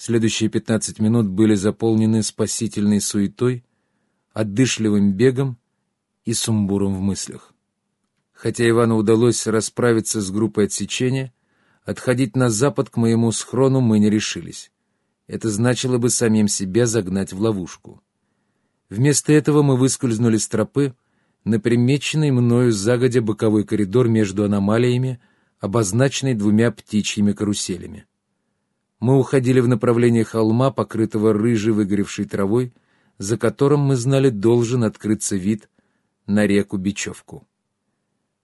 Следующие пятнадцать минут были заполнены спасительной суетой, отдышливым бегом и сумбуром в мыслях. Хотя Ивану удалось расправиться с группой отсечения, отходить на запад к моему схрону мы не решились. Это значило бы самим себя загнать в ловушку. Вместо этого мы выскользнули с тропы на примеченный мною загодя боковой коридор между аномалиями, обозначенный двумя птичьими каруселями. Мы уходили в направлении холма, покрытого рыжей выгоревшей травой, за которым, мы знали, должен открыться вид на реку Бечевку.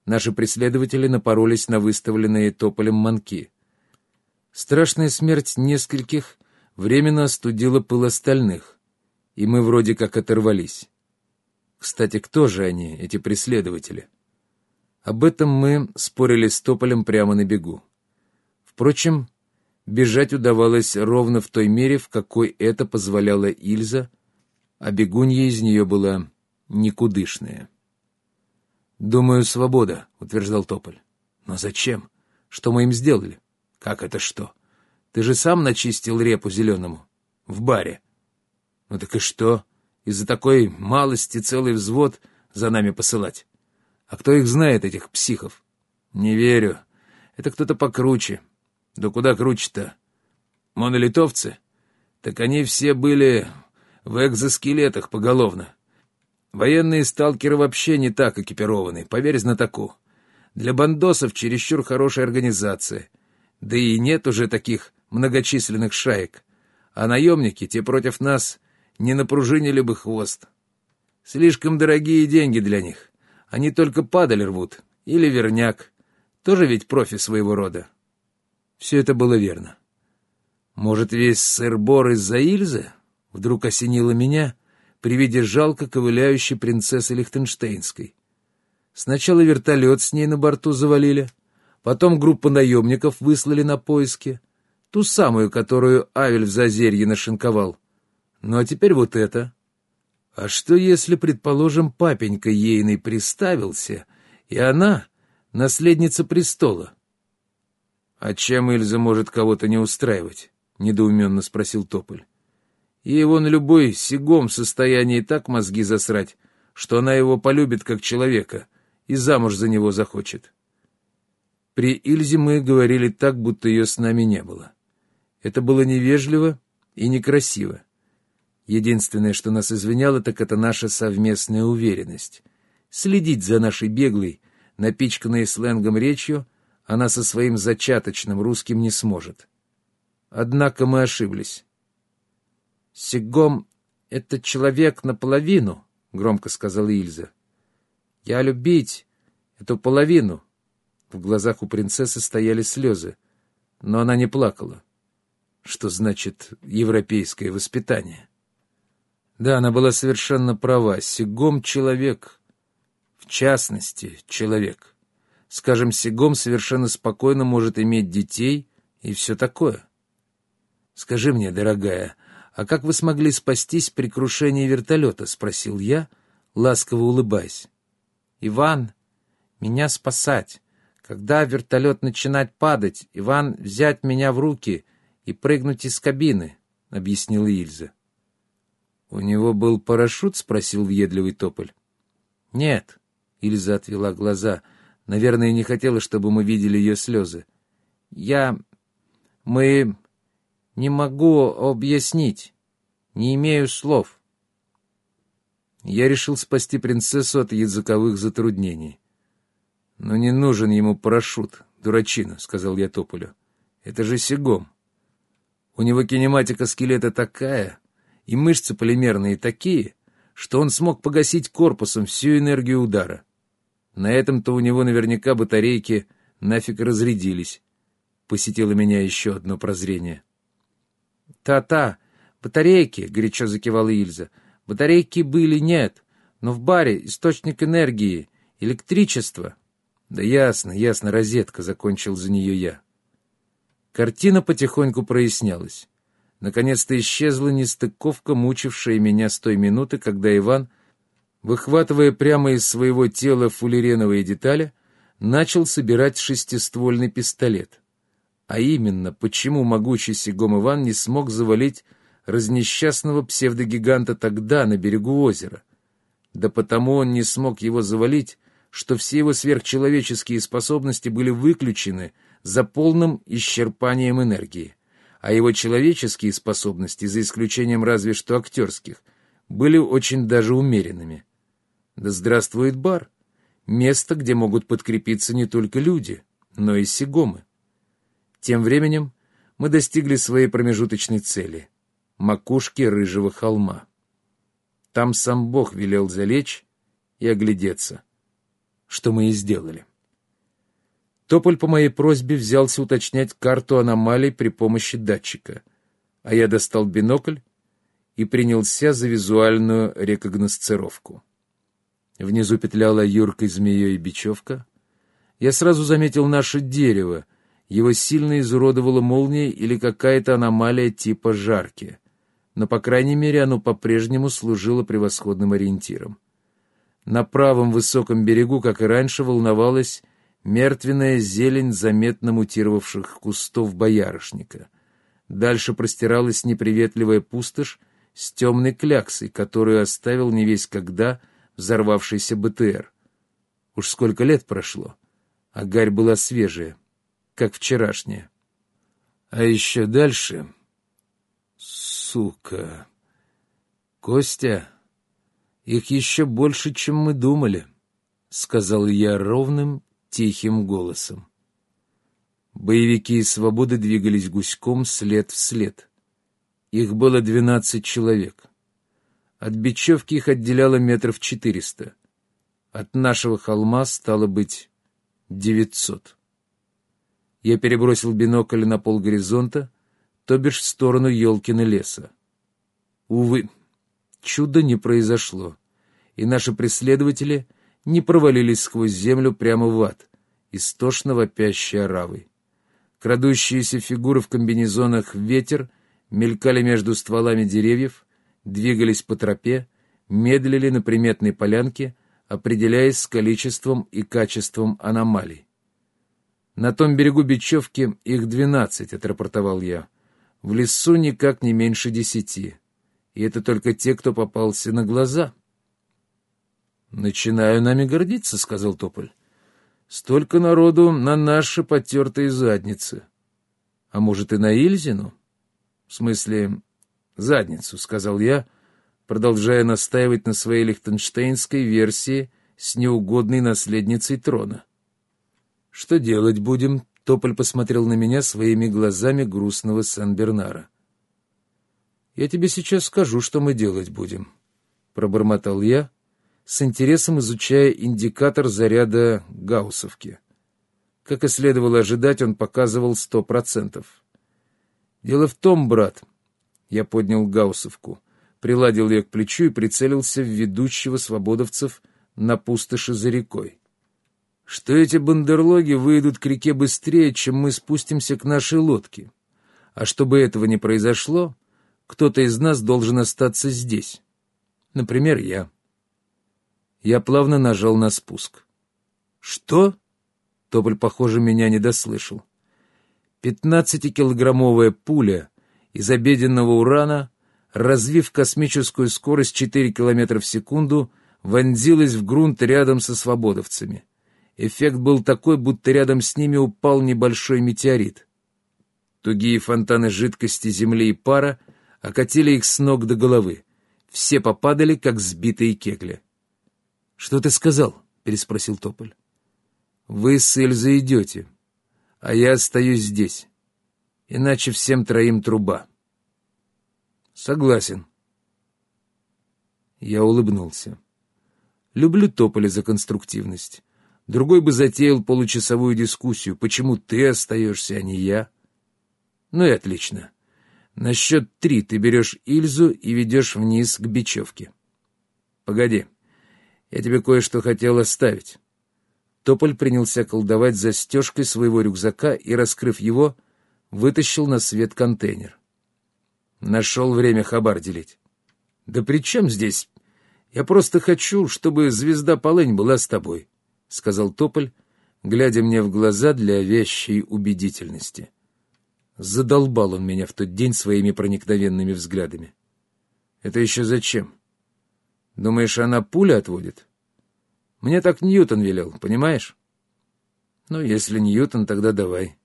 Наши преследователи напоролись на выставленные тополем манки. Страшная смерть нескольких временно остудила пыл остальных, и мы вроде как оторвались. Кстати, кто же они, эти преследователи? Об этом мы спорили с тополем прямо на бегу. Впрочем, бежать удавалось ровно в той мере, в какой это позволяла Ильза, а бегунья из нее была никудышная. «Думаю, свобода», — утверждал Тополь. «Но зачем? Что мы им сделали?» «Как это что? Ты же сам начистил репу зеленому. В баре». «Ну так и что? Из-за такой малости целый взвод за нами посылать? А кто их знает, этих психов?» «Не верю. Это кто-то покруче. Да куда круче-то? Монолитовцы? Так они все были в экзоскелетах поголовно. Военные сталкеры вообще не так экипированы, поверь знатоку. Для бандосов чересчур хорошая организация. Да и нет уже таких многочисленных шаек. А наемники, те против нас, не напружинили бы хвост. Слишком дорогие деньги для них. Они только падаль рвут. Или верняк. Тоже ведь профи своего рода. Все это было верно. Может, весь сыр-бор из-за Ильзы? Вдруг осенило меня — при виде жалко ковыляющей принцессы Лихтенштейнской. Сначала вертолет с ней на борту завалили, потом группу наемников выслали на поиски, ту самую, которую Авель в Зазерье нашинковал. Ну а теперь вот это. А что, если, предположим, папенька ейный приставился, и она — наследница престола? — А чем Ильза может кого-то не устраивать? — недоуменно спросил Тополь. Ей вон любой сигом в состоянии так мозги засрать, что она его полюбит как человека и замуж за него захочет. При Ильзе мы говорили так, будто ее с нами не было. Это было невежливо и некрасиво. Единственное, что нас извиняло, так это наша совместная уверенность. Следить за нашей беглой, напичканной сленгом речью, она со своим зачаточным русским не сможет. Однако мы ошиблись. «Сигом — это человек наполовину», — громко сказала Ильза. «Я любить эту половину». В глазах у принцессы стояли слезы, но она не плакала. Что значит европейское воспитание? Да, она была совершенно права. Сигом — человек. В частности, человек. Скажем, Сигом совершенно спокойно может иметь детей и все такое. Скажи мне, дорогая, «А как вы смогли спастись при крушении вертолета?» — спросил я, ласково улыбаясь. «Иван, меня спасать. Когда вертолет начинает падать, Иван взять меня в руки и прыгнуть из кабины», — объяснила Ильза. «У него был парашют?» — спросил въедливый тополь. «Нет», — Ильза отвела глаза. Наверное, не хотела, чтобы мы видели ее слезы. «Я... мы... Не могу объяснить. Не имею слов. Я решил спасти принцессу от языковых затруднений. «Но не нужен ему парашют, дурачина», — сказал я Тополю. «Это же Сигом. У него кинематика скелета такая, и мышцы полимерные такие, что он смог погасить корпусом всю энергию удара. На этом-то у него наверняка батарейки нафиг разрядились. Посетило меня еще одно прозрение. «Та-та, батарейки!» — горячо закивала Ильза. «Батарейки были, нет, но в баре источник энергии, электричество». «Да ясно, ясно, розетка», — закончил за нее я. Картина потихоньку прояснялась. Наконец-то исчезла нестыковка, мучившая меня с той минуты, когда Иван, выхватывая прямо из своего тела фуллереновые детали, начал собирать шестиствольный пистолет. А именно, почему могучий Сигом Иван не смог завалить разнесчастного псевдогиганта тогда, на берегу озера. Да потому он не смог его завалить, что все его сверхчеловеческие способности были выключены за полным исчерпанием энергии, а его человеческие способности, за исключением разве что актерских, были очень даже умеренными. Да здравствует бар! Место, где могут подкрепиться не только люди, но и сигомы. Тем временем мы достигли своей промежуточной цели — макушки рыжего холма. Там сам Бог велел залечь и оглядеться, что мы и сделали. Тополь по моей просьбе взялся уточнять карту аномалий при помощи датчика, а я достал бинокль и принялся за визуальную рекогносцировку. Внизу петляла юркой змеей бечевка. Я сразу заметил наше дерево. Его сильно изуродовала молния или какая-то аномалия типа жарки. Но, по крайней мере, оно по-прежнему служило превосходным ориентиром. На правом высоком берегу, как и раньше, волновалась мертвенная зелень заметно мутировавших кустов боярышника. Дальше простиралась неприветливая пустошь с темной кляксой, которую оставил не весь когда — взорвавшийся БТР. Уж сколько лет прошло, а гарь была свежая, как вчерашняя. А еще дальше... Сука... Костя, их еще больше, чем мы думали, — сказал я ровным, тихим голосом. Боевики из свободы двигались гуськом след в след. Их было двенадцать человек. От бечевки их отделяло метров четыреста. От нашего холма стало быть девятьсот. Я перебросил бинокль на пол горизонта, то бишь в сторону Елкина леса. Увы, чудо не произошло, и наши преследователи не провалились сквозь землю прямо в ад, истошно вопящей оравой. Крадущиеся фигуры в комбинезонах ветер мелькали между стволами деревьев, двигались по тропе, медлили на приметной полянке, определяясь с количеством и качеством аномалий. «На том берегу бечевки их двенадцать», — отрапортовал я. «В лесу никак не меньше десяти. И это только те, кто попался на глаза». «Начинаю нами гордиться», — сказал Тополь. «Столько народу на наши потертые задницы. А может, и на Ильзину? В смысле, задницу», — сказал я, продолжая настаивать на своей лихтенштейнской версии с неугодной наследницей трона. «Что делать будем?» — Тополь посмотрел на меня своими глазами грустного Сан-Бернара. «Я тебе сейчас скажу, что мы делать будем», — пробормотал я, с интересом изучая индикатор заряда гауссовки. Как и следовало ожидать, он показывал сто процентов. «Дело в том, брат», я поднял гауссовку, приладил ее к плечу и прицелился в ведущего свободовцев на пустоши за рекой. Что эти бандерлоги выйдут к реке быстрее, чем мы спустимся к нашей лодке. А чтобы этого не произошло, кто-то из нас должен остаться здесь. Например, я. Я плавно нажал на спуск. «Что?» Тополь, похоже, меня не дослышал. Пятнадцатикилограммовая пуля из обеденного урана, развив космическую скорость 4 км в секунду, вонзилась в грунт рядом со свободовцами. Эффект был такой, будто рядом с ними упал небольшой метеорит. Тугие фонтаны жидкости, земли и пара окатили их с ног до головы. Все попадали, как сбитые кегли. — Что ты сказал? — переспросил Тополь. — Вы с Эльзой идете, а я остаюсь здесь иначе всем троим труба. Согласен. Я улыбнулся. Люблю Тополя за конструктивность. Другой бы затеял получасовую дискуссию, почему ты остаешься, а не я. Ну и отлично. На счет три ты берешь Ильзу и ведешь вниз к бечевке. Погоди, я тебе кое-что хотел оставить. Тополь принялся колдовать застежкой своего рюкзака и, раскрыв его, вытащил на свет контейнер. Нашел время хабар делить. «Да при чем здесь? Я просто хочу, чтобы звезда Полынь была с тобой», — сказал Тополь, глядя мне в глаза для вещей убедительности. Задолбал он меня в тот день своими проникновенными взглядами. Это еще зачем? Думаешь, она пуля отводит? Мне так Ньютон велел, понимаешь? Ну, если Ньютон, тогда давай.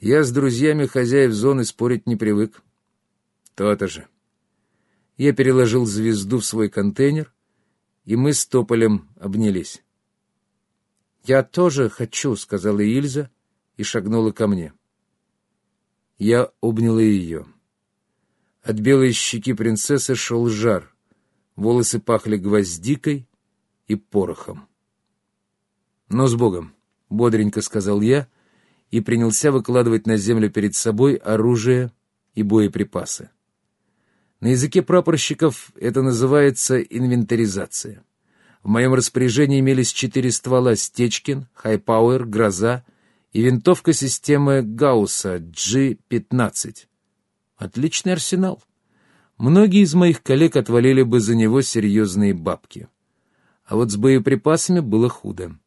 Я с друзьями хозяев зоны спорить не привык. То-то же. Я переложил звезду в свой контейнер, и мы с Тополем обнялись. «Я тоже хочу», — сказала Ильза и шагнула ко мне. Я обняла ее. От белой щеки принцессы шел жар. Волосы пахли гвоздикой и порохом. «Но с Богом!» — бодренько сказал я и принялся выкладывать на землю перед собой оружие и боеприпасы. На языке прапорщиков это называется инвентаризация. В моем распоряжении имелись четыре ствола «Стечкин», «Хайпауэр», «Гроза» и винтовка системы Гаусса G-15. Отличный арсенал. Многие из моих коллег отвалили бы за него серьезные бабки. А вот с боеприпасами было худо.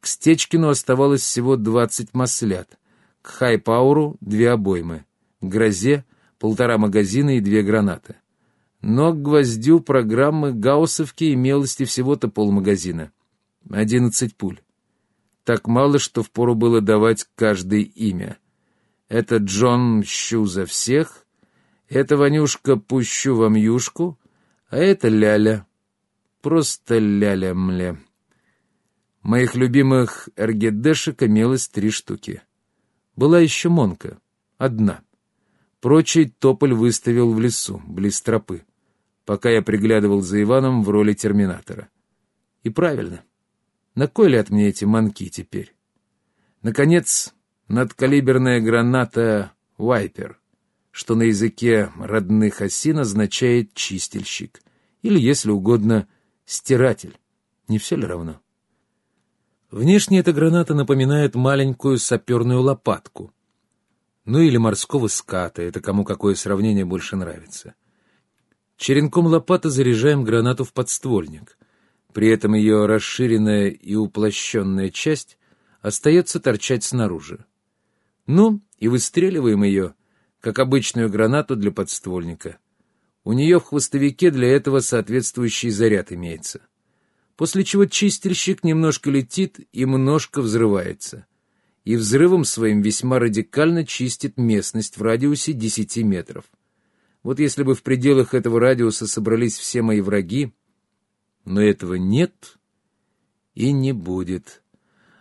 К Стечкину оставалось всего 20 маслят, к Хайпауру — две обоймы, к Грозе — полтора магазина и две гранаты. Но к гвоздю программы Гауссовки имелось всего-то полмагазина. Одиннадцать пуль так мало, что впору было давать каждое имя. Это Джон «Щу за всех», это Ванюшка «Пущу вам юшку», а это Ляля. Просто Ляля-мля. Моих любимых РГДшек имелось три штуки. Была еще Монка. Одна. Прочий тополь выставил в лесу, близ тропы, пока я приглядывал за Иваном в роли терминатора. И правильно. На кой ляд мне эти манки теперь? Наконец, надкалиберная граната «Вайпер», что на языке родных осин означает «чистильщик», или, если угодно, «стиратель». Не все ли равно? Внешне эта граната напоминает маленькую саперную лопатку. Ну или морского ската, это кому какое сравнение больше нравится. Черенком лопаты заряжаем гранату в подствольник. При этом ее расширенная и уплощенная часть остается торчать снаружи. Ну, и выстреливаем ее, как обычную гранату для подствольника. У нее в хвостовике для этого соответствующий заряд имеется. После чего чистильщик немножко летит и немножко взрывается. И взрывом своим весьма радикально чистит местность в радиусе 10 метров. Вот если бы в пределах этого радиуса собрались все мои враги, но этого нет и не будет.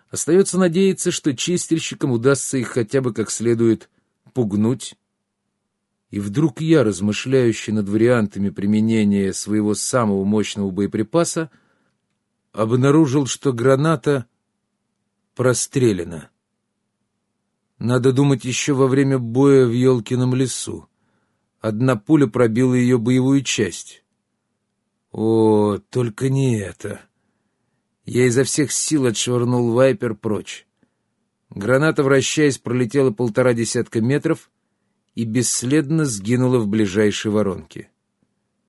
Остается надеяться, что чистильщикам удастся их хотя бы как следует пугнуть. И вдруг я, размышляющий над вариантами применения своего самого мощного боеприпаса, обнаружил, что граната прострелена. Надо думать еще во время боя в Елкином лесу. Одна пуля пробила ее боевую часть. О, только не это. Я изо всех сил отшвырнул вайпер прочь. Граната, вращаясь, пролетела полтора десятка метров и бесследно сгинула в ближайшей воронке.